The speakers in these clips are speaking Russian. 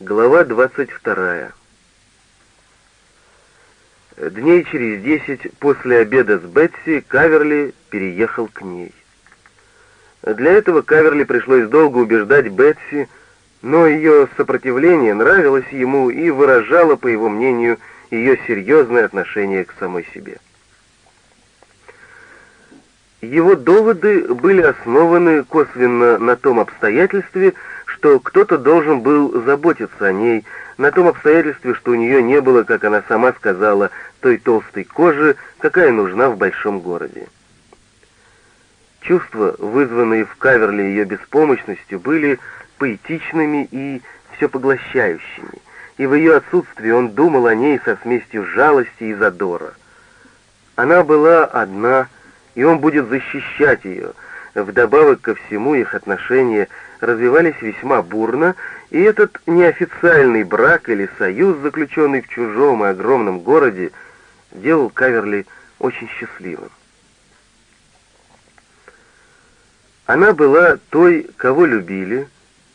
Глава 22. Дней через десять после обеда с Бетси Каверли переехал к ней. Для этого Каверли пришлось долго убеждать Бетси, но ее сопротивление нравилось ему и выражало, по его мнению, ее серьезное отношение к самой себе. Его доводы были основаны косвенно на том обстоятельстве, что кто-то должен был заботиться о ней, на том обстоятельстве, что у нее не было, как она сама сказала, той толстой кожи, какая нужна в большом городе. Чувства, вызванные в Каверли ее беспомощностью, были поэтичными и всепоглощающими, и в ее отсутствии он думал о ней со смесью жалости и задора. Она была одна, и он будет защищать ее. Вдобавок ко всему их отношения развивались весьма бурно, и этот неофициальный брак или союз, заключенный в чужом и огромном городе, делал Каверли очень счастливым. Она была той, кого любили,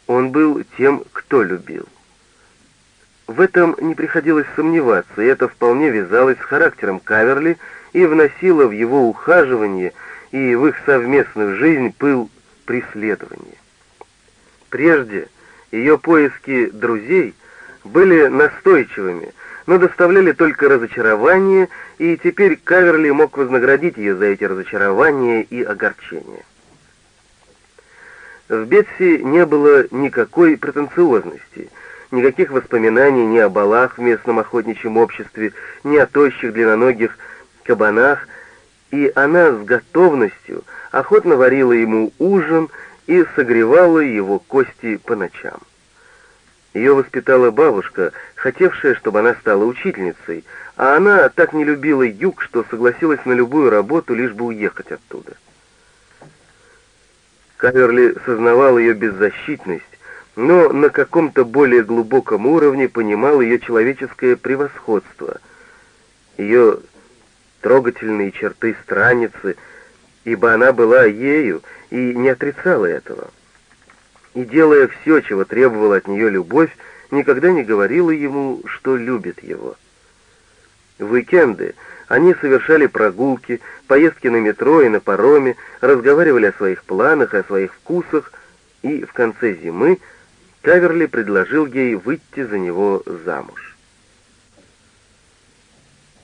он был тем, кто любил. В этом не приходилось сомневаться, и это вполне вязалось с характером Каверли и вносило в его ухаживание и в их совместную жизнь пыл преследования. Прежде ее поиски друзей были настойчивыми, но доставляли только разочарование, и теперь Каверли мог вознаградить ее за эти разочарования и огорчения. В Бетси не было никакой претенциозности, никаких воспоминаний ни о балах в местном охотничьем обществе, ни о тощих длинноногих кабанах, и она с готовностью охотно варила ему ужин и согревала его кости по ночам. Ее воспитала бабушка, хотевшая, чтобы она стала учительницей, а она так не любила юг, что согласилась на любую работу, лишь бы уехать оттуда. Каверли сознавал ее беззащитность, но на каком-то более глубоком уровне понимал ее человеческое превосходство, ее трогательные черты страницы, ибо она была ею, и не отрицала этого. И делая все, чего требовала от нее любовь, никогда не говорила ему, что любит его. В уикенды они совершали прогулки, поездки на метро и на пароме, разговаривали о своих планах, о своих вкусах, и в конце зимы Каверли предложил ей выйти за него замуж.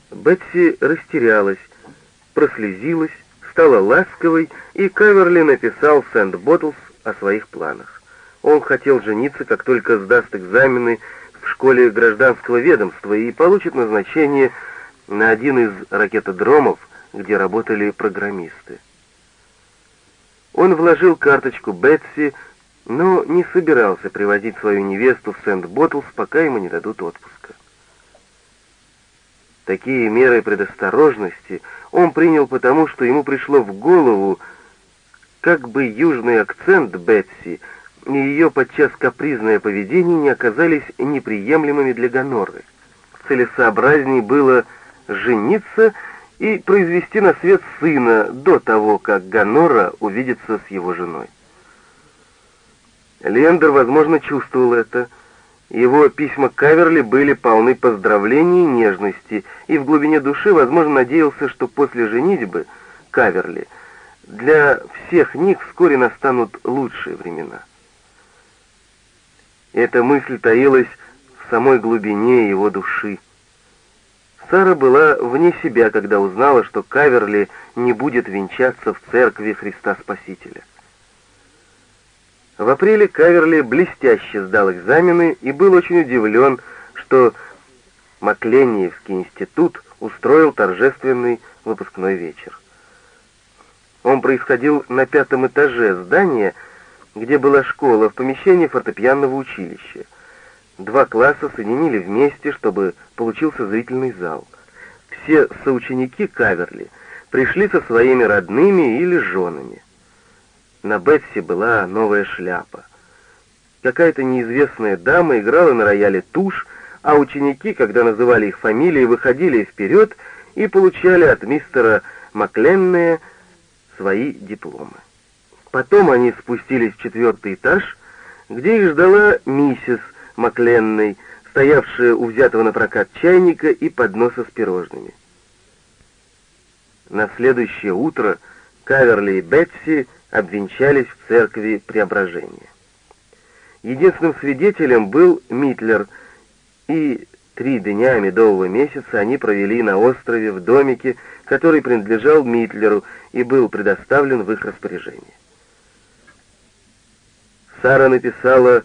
Бетси растерялась, прослезилась, стала ласковой, и Каверли написал Сент-Ботолфс о своих планах. Он хотел жениться, как только сдаст экзамены в школе гражданского ведомства и получит назначение на один из ракетодромов, где работали программисты. Он вложил карточку Бетси, но не собирался привозить свою невесту в Сент-Ботолфс, пока ему не дадут отпуска. Такие меры предосторожности он принял потому, что ему пришло в голову, как бы южный акцент Бетси и ее подчас капризное поведение не оказались неприемлемыми для Гоноры. Целесообразней было жениться и произвести на свет сына до того, как Гонора увидится с его женой. Лендер, возможно, чувствовал это, его письма Каверли были полны поздравлений и нежности, и в глубине души, возможно, надеялся, что после женитьбы Каверли для всех них вскоре настанут лучшие времена. Эта мысль таилась в самой глубине его души. Сара была вне себя, когда узнала, что Каверли не будет венчаться в церкви Христа Спасителя. В апреле Каверли блестяще сдал экзамены и был очень удивлен, что Маклениевский институт устроил торжественный выпускной вечер. Он происходил на пятом этаже здания, где была школа, в помещении фортепианного училища. Два класса соединили вместе, чтобы получился зрительный зал. Все соученики Каверли пришли со своими родными или женами. На Бетси была новая шляпа. Какая-то неизвестная дама играла на рояле тушь, а ученики, когда называли их фамилии, выходили вперед и получали от мистера Макленная свои дипломы. Потом они спустились в четвертый этаж, где их ждала миссис Макленной, стоявшая у взятого на прокат чайника и подноса с пирожными. На следующее утро Каверли и Бетси обвенчались в церкви Преображения. Единственным свидетелем был Митлер, и три дня медового месяца они провели на острове в домике, который принадлежал Митлеру и был предоставлен в их распоряжение. Сара написала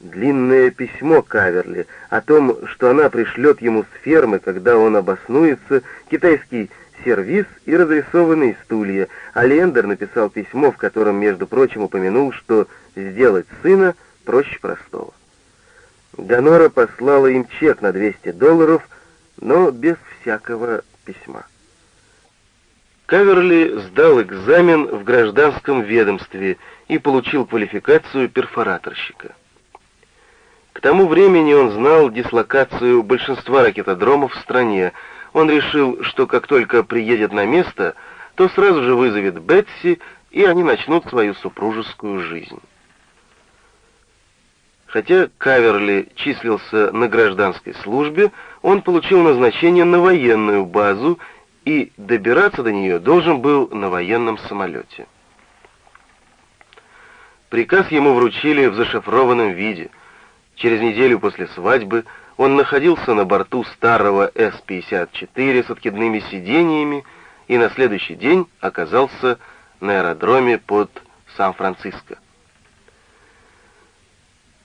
длинное письмо Каверли о том, что она пришлет ему с фермы, когда он обоснуется, китайский сервиз и разрисованные стулья, а Лендер написал письмо, в котором, между прочим, упомянул, что сделать сына проще простого. Гонора послала им чек на 200 долларов, но без всякого письма. Каверли сдал экзамен в гражданском ведомстве и получил квалификацию перфораторщика. К тому времени он знал дислокацию большинства ракетодромов в стране. Он решил, что как только приедет на место, то сразу же вызовет Бетси, и они начнут свою супружескую жизнь. Хотя Каверли числился на гражданской службе, он получил назначение на военную базу и добираться до нее должен был на военном самолете. Приказ ему вручили в зашифрованном виде. Через неделю после свадьбы он находился на борту старого С-54 с откидными сидениями и на следующий день оказался на аэродроме под Сан-Франциско.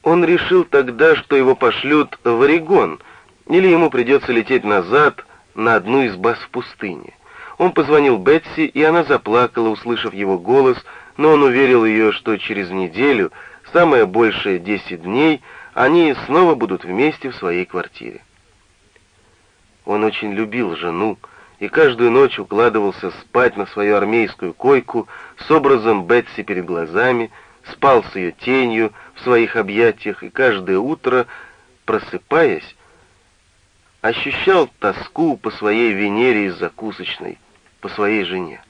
Он решил тогда, что его пошлют в Орегон, или ему придется лететь назад на одну из баз в пустыне. Он позвонил Бетси, и она заплакала, услышав его голос, но он уверил ее, что через неделю, самое большее десять дней, они снова будут вместе в своей квартире. Он очень любил жену, и каждую ночь укладывался спать на свою армейскую койку с образом Бетси перед глазами, спал с ее тенью в своих объятиях, и каждое утро, просыпаясь, ощущал тоску по своей Венере из закусочной, по своей жене.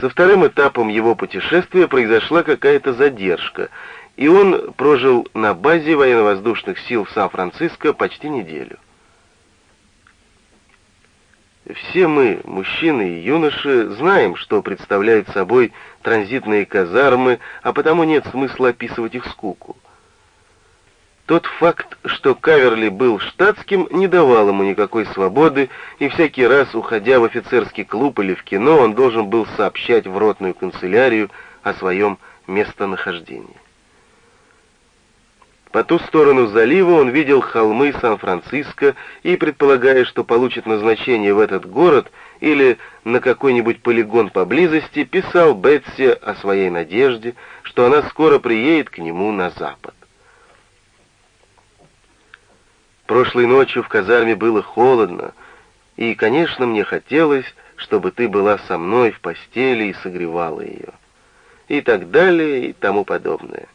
Со вторым этапом его путешествия произошла какая-то задержка, и он прожил на базе военно-воздушных сил в Сан-Франциско почти неделю. Все мы, мужчины и юноши, знаем, что представляют собой транзитные казармы, а потому нет смысла описывать их скуку. Тот факт, что Каверли был штатским, не давал ему никакой свободы, и всякий раз, уходя в офицерский клуб или в кино, он должен был сообщать в ротную канцелярию о своем местонахождении. По ту сторону залива он видел холмы Сан-Франциско и, предполагая, что получит назначение в этот город или на какой-нибудь полигон поблизости, писал Бетси о своей надежде, что она скоро приедет к нему на запад. Прошлой ночью в казарме было холодно, и, конечно, мне хотелось, чтобы ты была со мной в постели и согревала ее. И так далее, и тому подобное.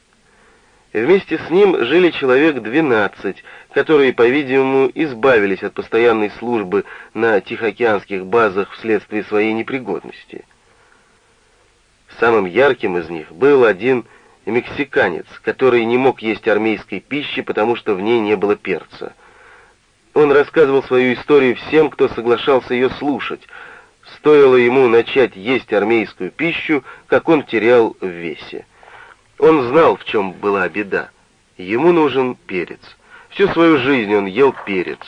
Вместе с ним жили человек 12, которые, по-видимому, избавились от постоянной службы на Тихоокеанских базах вследствие своей непригодности. Самым ярким из них был один мексиканец, который не мог есть армейской пищи, потому что в ней не было перца. Он рассказывал свою историю всем, кто соглашался ее слушать. Стоило ему начать есть армейскую пищу, как он терял в весе. Он знал, в чем была беда. Ему нужен перец. Всю свою жизнь он ел перец.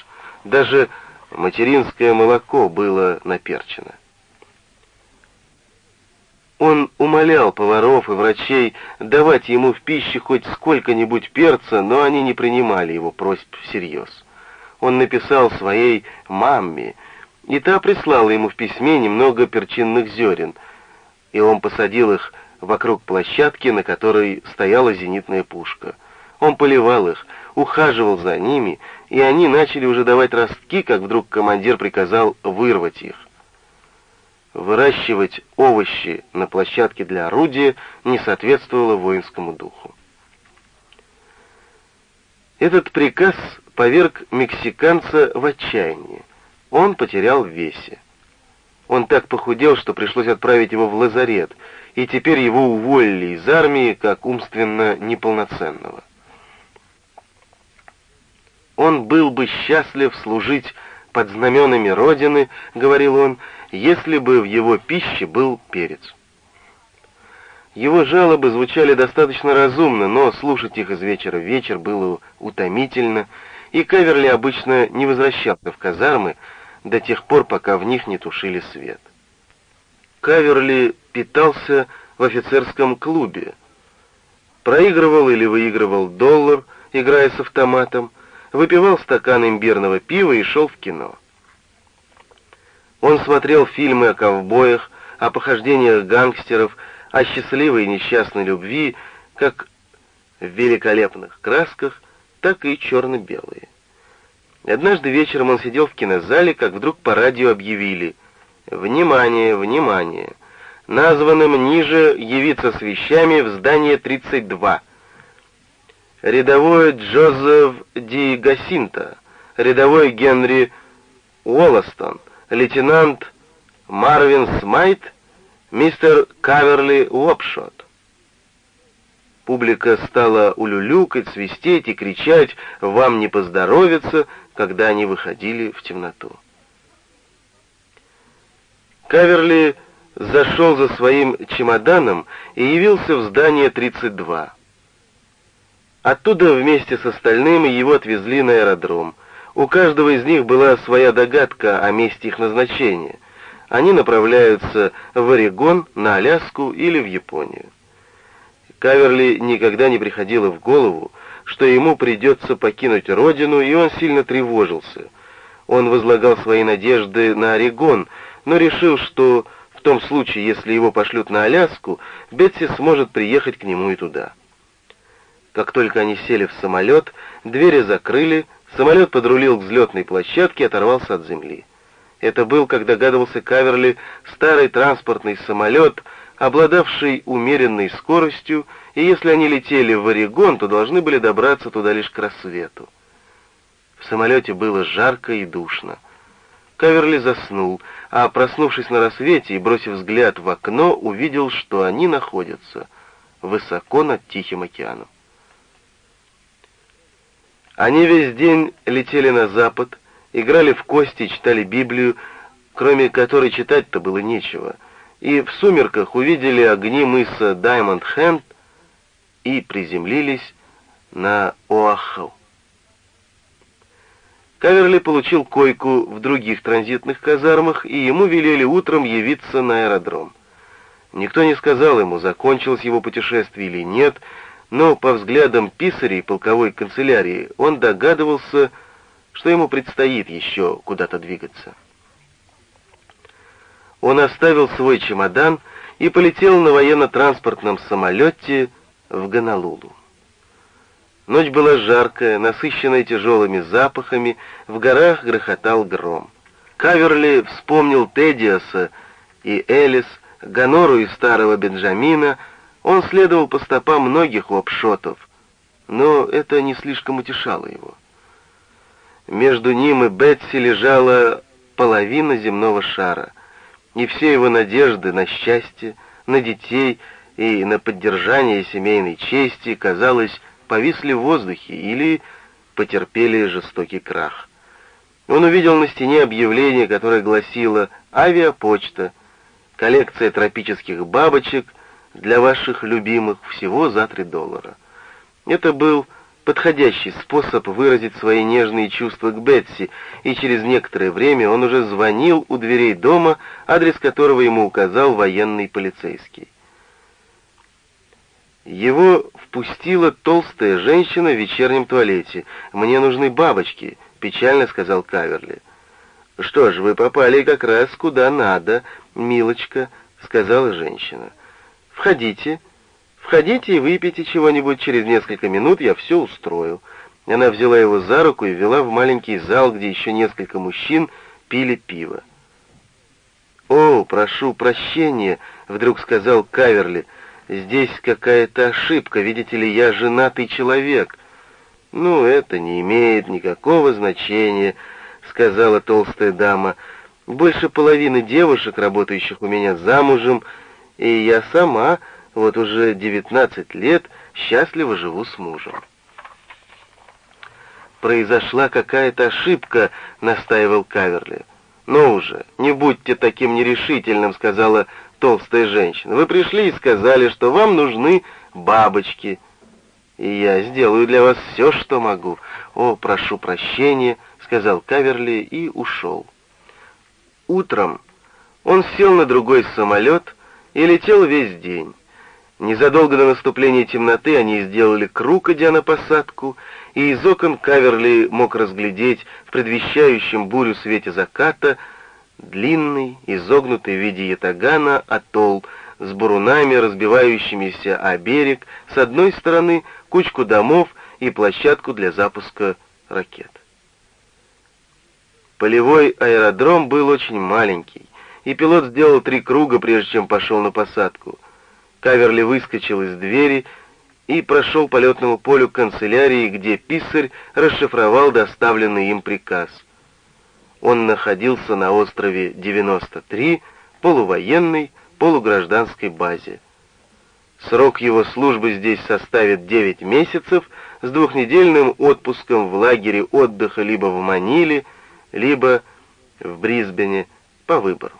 Даже материнское молоко было наперчено. Он умолял поваров и врачей давать ему в пищу хоть сколько-нибудь перца, но они не принимали его просьб всерьез. Он написал своей мамме, и та прислала ему в письме немного перчинных зерен, и он посадил их вокруг площадки, на которой стояла зенитная пушка. Он поливал их, ухаживал за ними, и они начали уже давать ростки, как вдруг командир приказал вырвать их. Выращивать овощи на площадке для орудия не соответствовало воинскому духу. Этот приказ поверг мексиканца в отчаяние. Он потерял в весе. Он так похудел, что пришлось отправить его в лазарет, и теперь его уволили из армии как умственно неполноценного. Он был бы счастлив служить под знаменами Родины, говорил он, если бы в его пище был перец. Его жалобы звучали достаточно разумно, но слушать их из вечера в вечер было утомительно, и Каверли обычно не возвращался в казармы до тех пор, пока в них не тушили свет. Каверли питался в офицерском клубе, проигрывал или выигрывал доллар, играя с автоматом, выпивал стакан имбирного пива и шел в кино. Он смотрел фильмы о ковбоях, о похождениях гангстеров, о счастливой и несчастной любви, как в великолепных красках, так и черно-белые. Однажды вечером он сидел в кинозале, как вдруг по радио объявили «Внимание, внимание! Названным ниже явиться с вещами в здание 32. Рядовой Джозеф Ди Гасинта, рядовой Генри Уолластон, лейтенант Марвин Смайт, мистер Каверли Уопшот. Публика стала улюлюкать, свистеть и кричать «Вам не поздоровится!», когда они выходили в темноту. Каверли зашел за своим чемоданом и явился в здание 32. Оттуда вместе с остальными его отвезли на аэродром. У каждого из них была своя догадка о месте их назначения. Они направляются в Орегон, на Аляску или в Японию. Каверли никогда не приходило в голову, что ему придется покинуть родину, и он сильно тревожился. Он возлагал свои надежды на Орегон, но решил, что том случае, если его пошлют на Аляску, Бетси сможет приехать к нему и туда. Как только они сели в самолет, двери закрыли, самолет подрулил к взлетной площадке и оторвался от земли. Это был, как догадывался Каверли, старый транспортный самолет, обладавший умеренной скоростью, и если они летели в Орегон, то должны были добраться туда лишь к рассвету. В самолете было жарко и душно. Каверли заснул, а проснувшись на рассвете и бросив взгляд в окно, увидел, что они находятся высоко над Тихим океаном. Они весь день летели на запад, играли в кости, читали Библию, кроме которой читать-то было нечего, и в сумерках увидели огни мыса Даймонд Хэнд и приземлились на Оаху. Каверли получил койку в других транзитных казармах, и ему велели утром явиться на аэродром. Никто не сказал ему, закончилось его путешествие или нет, но по взглядам писарей полковой канцелярии он догадывался, что ему предстоит еще куда-то двигаться. Он оставил свой чемодан и полетел на военно-транспортном самолете в Гонолулу. Ночь была жаркая, насыщенная тяжелыми запахами, в горах грохотал гром. Каверли вспомнил Тедиаса и Элис, Гонору и старого Бенджамина, он следовал по стопам многих лапшотов, но это не слишком утешало его. Между ним и Бетси лежала половина земного шара, и все его надежды на счастье, на детей и на поддержание семейной чести, казалось, повисли в воздухе или потерпели жестокий крах. Он увидел на стене объявление, которое гласило «Авиапочта, коллекция тропических бабочек для ваших любимых всего за 3 доллара». Это был подходящий способ выразить свои нежные чувства к Бетси, и через некоторое время он уже звонил у дверей дома, адрес которого ему указал военный полицейский. Его впустила толстая женщина в вечернем туалете. «Мне нужны бабочки», — печально сказал Каверли. «Что ж, вы попали как раз куда надо, милочка», — сказала женщина. «Входите, входите и выпейте чего-нибудь, через несколько минут я все устрою». Она взяла его за руку и ввела в маленький зал, где еще несколько мужчин пили пиво. «О, прошу прощения», — вдруг сказал Каверли, — Здесь какая-то ошибка, видите ли, я женатый человек. Ну, это не имеет никакого значения, сказала толстая дама. Больше половины девушек, работающих у меня замужем, и я сама, вот уже девятнадцать лет, счастливо живу с мужем. произошла какая-то ошибка», — настаивал Каверли. «Ну уже, не будьте таким нерешительным», — сказала толстая женщина. «Вы пришли и сказали, что вам нужны бабочки, и я сделаю для вас все, что могу. О, прошу прощения», — сказал Каверли и ушел. Утром он сел на другой самолет и летел весь день. Незадолго до наступления темноты они сделали круг, идя на посадку, и из окон Каверли мог разглядеть в предвещающем бурю свете заката длинный, изогнутый в виде ятагана атолл с бурунами, разбивающимися о берег, с одной стороны кучку домов и площадку для запуска ракет. Полевой аэродром был очень маленький, и пилот сделал три круга, прежде чем пошел на посадку. Каверли выскочил из двери и прошел полетному полю канцелярии, где писарь расшифровал доставленный им приказ. Он находился на острове 93, полувоенной, полугражданской базе. Срок его службы здесь составит 9 месяцев с двухнедельным отпуском в лагере отдыха либо в Маниле, либо в Брисбене по выбору.